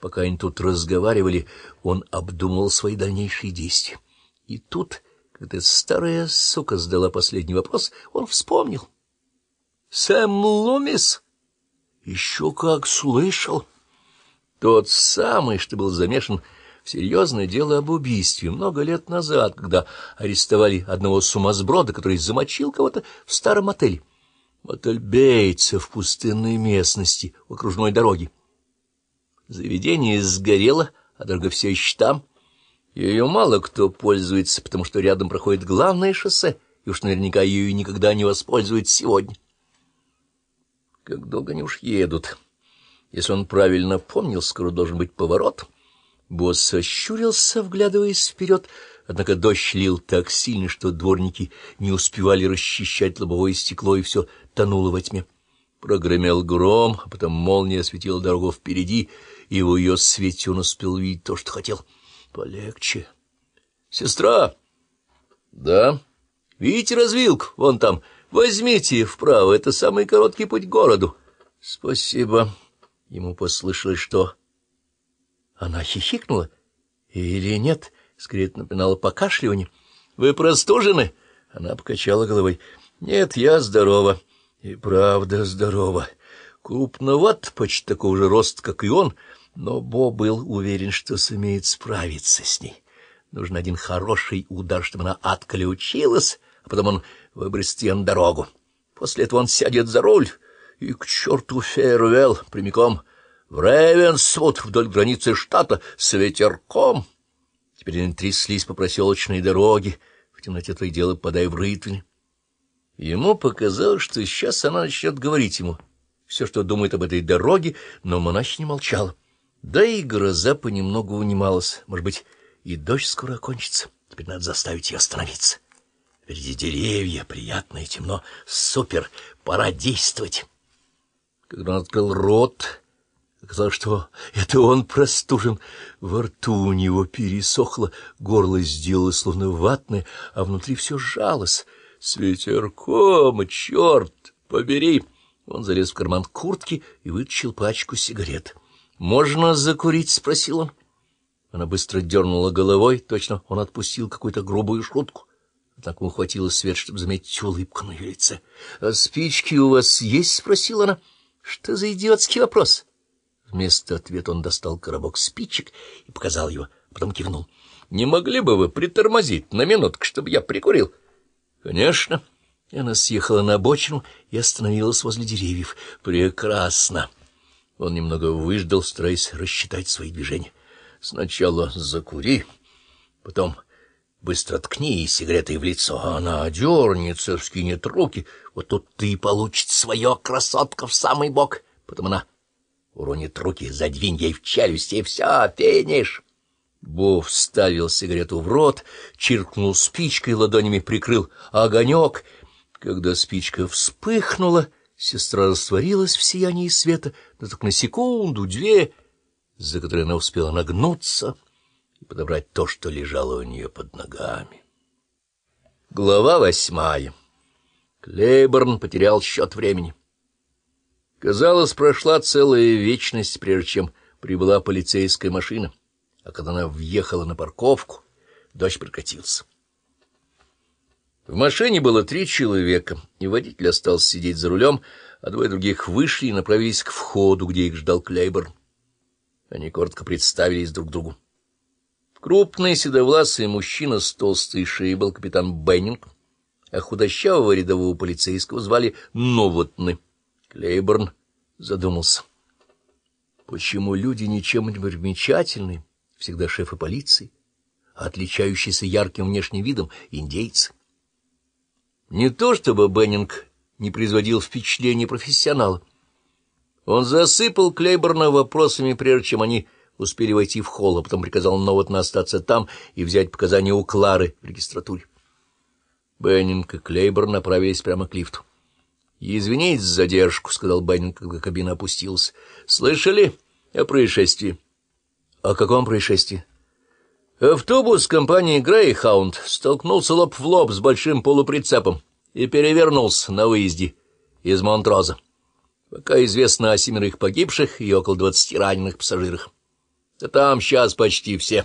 Пока они тут разговаривали, он обдумывал свои дальнейшие действия. И тут, когда старая сука задала последний вопрос, он вспомнил. «Сэм Лумис?» «Еще как слышал!» Тот самый, что был замешан в серьезное дело об убийстве много лет назад, когда арестовали одного сумасброда, который замочил кого-то в старом отеле. Мотель Бейтса в пустынной местности, у окружной дороги. Заведение сгорело, а дорога все еще там. Ее мало кто пользуется, потому что рядом проходит главное шоссе, и уж наверняка ее никогда не воспользуется сегодня. Как долго они уж едут? Если он правильно помнил, скоро должен быть поворот. Босс ощурился, вглядываясь вперед, однако дождь лил так сильно, что дворники не успевали расчищать лобовое стекло, и все тонуло во тьме. Прогремел гром, а потом молния осветила дорогу впереди, и в ее свете он успел видеть то, что хотел. Полегче. — Сестра! — Да. — Видите развилку? Вон там. Возьмите вправо, это самый короткий путь к городу. — Спасибо. Ему послышалось, что... Она хихикнула? Или нет? Скорее, это напоминало покашливание. — Вы простужены? Она покачала головой. — Нет, я здорова. И правда здорова. Крупноват, почти такого же роста, как и он, но Бо был уверен, что сумеет справиться с ней. Нужен один хороший удар, чтобы она отключилась, а потом он выбросит ее на дорогу. После этого он сядет за руль и к черту Фейервелл прямиком в Рейвенсвуд вдоль границы штата с ветерком. Теперь они тряслись по проселочной дороге, в темноте то и дело подай в рытвень. Ему показалось, что сейчас она начнет говорить ему все, что думает об этой дороге, но монахи не молчала. Да и гроза понемногу унималась. Может быть, и дождь скоро окончится. Теперь надо заставить ее остановиться. Впереди деревья, приятно темно. Супер! Пора действовать. Когда он открыл рот, оказалось, что это он простужен. Во рту у него пересохло, горло сделалось словно ватное, а внутри все сжалось — с ветерком, черт побери! Он залез в карман куртки и вытащил пачку сигарет. «Можно закурить?» — спросил он. Она быстро дернула головой, точно он отпустил какую-то грубую шутку. Однако ему хватило свет, чтобы заметить улыбку на ее лице. «А спички у вас есть?» — спросила она. «Что за идиотский вопрос?» Вместо ответа он достал коробок спичек и показал его, а потом кивнул. «Не могли бы вы притормозить на минутку, чтобы я прикурил?» Конечно. И она съехала на обочину и остановилась возле деревьев. Прекрасно. Он немного выждал, стараясь рассчитать свои движения. Сначала закури, потом быстро ткни сигаретой в лицо. Она одернется, вскинет руки. Вот тут ты получишь свое, красотка, в самый бок. Потом она уронит руки, задвинь ей в челюсть, и все, финиш. Бо вставил сигарету в рот, чиркнул спичкой, ладонями прикрыл огонек. Когда спичка вспыхнула, сестра растворилась в сиянии света, но только на секунду, две, за которые она успела нагнуться и подобрать то, что лежало у нее под ногами. Глава восьмая. Клейборн потерял счет времени. Казалось, прошла целая вечность, прежде чем прибыла полицейская машина а когда она въехала на парковку, дождь прекратился. В машине было три человека, и водитель остался сидеть за рулем, а двое других вышли и направились к входу, где их ждал Клейборн. Они коротко представились друг другу. Крупный седовласый мужчина с толстой шеей был капитан Беннинг, а худощавого рядового полицейского звали Новотны. Клейборн задумался. Почему люди ничем не примечательны? Всегда шефы полиции, отличающиеся ярким внешним видом индейцы. Не то чтобы Беннинг не производил впечатления профессионала. Он засыпал Клейборна вопросами, прежде чем они успели войти в холл, а потом приказал Новотна остаться там и взять показания у Клары в регистратуре. Беннинг и Клейборн направились прямо к лифту. — Извините за задержку, — сказал Беннинг, когда кабина опустилась. — Слышали о происшествии? —— О каком происшествии? Автобус компании «Грейхаунд» столкнулся лоб в лоб с большим полуприцепом и перевернулся на выезде из Монтроза. Пока известно о семерых погибших и около двадцати раненых пассажирах. Да там сейчас почти все.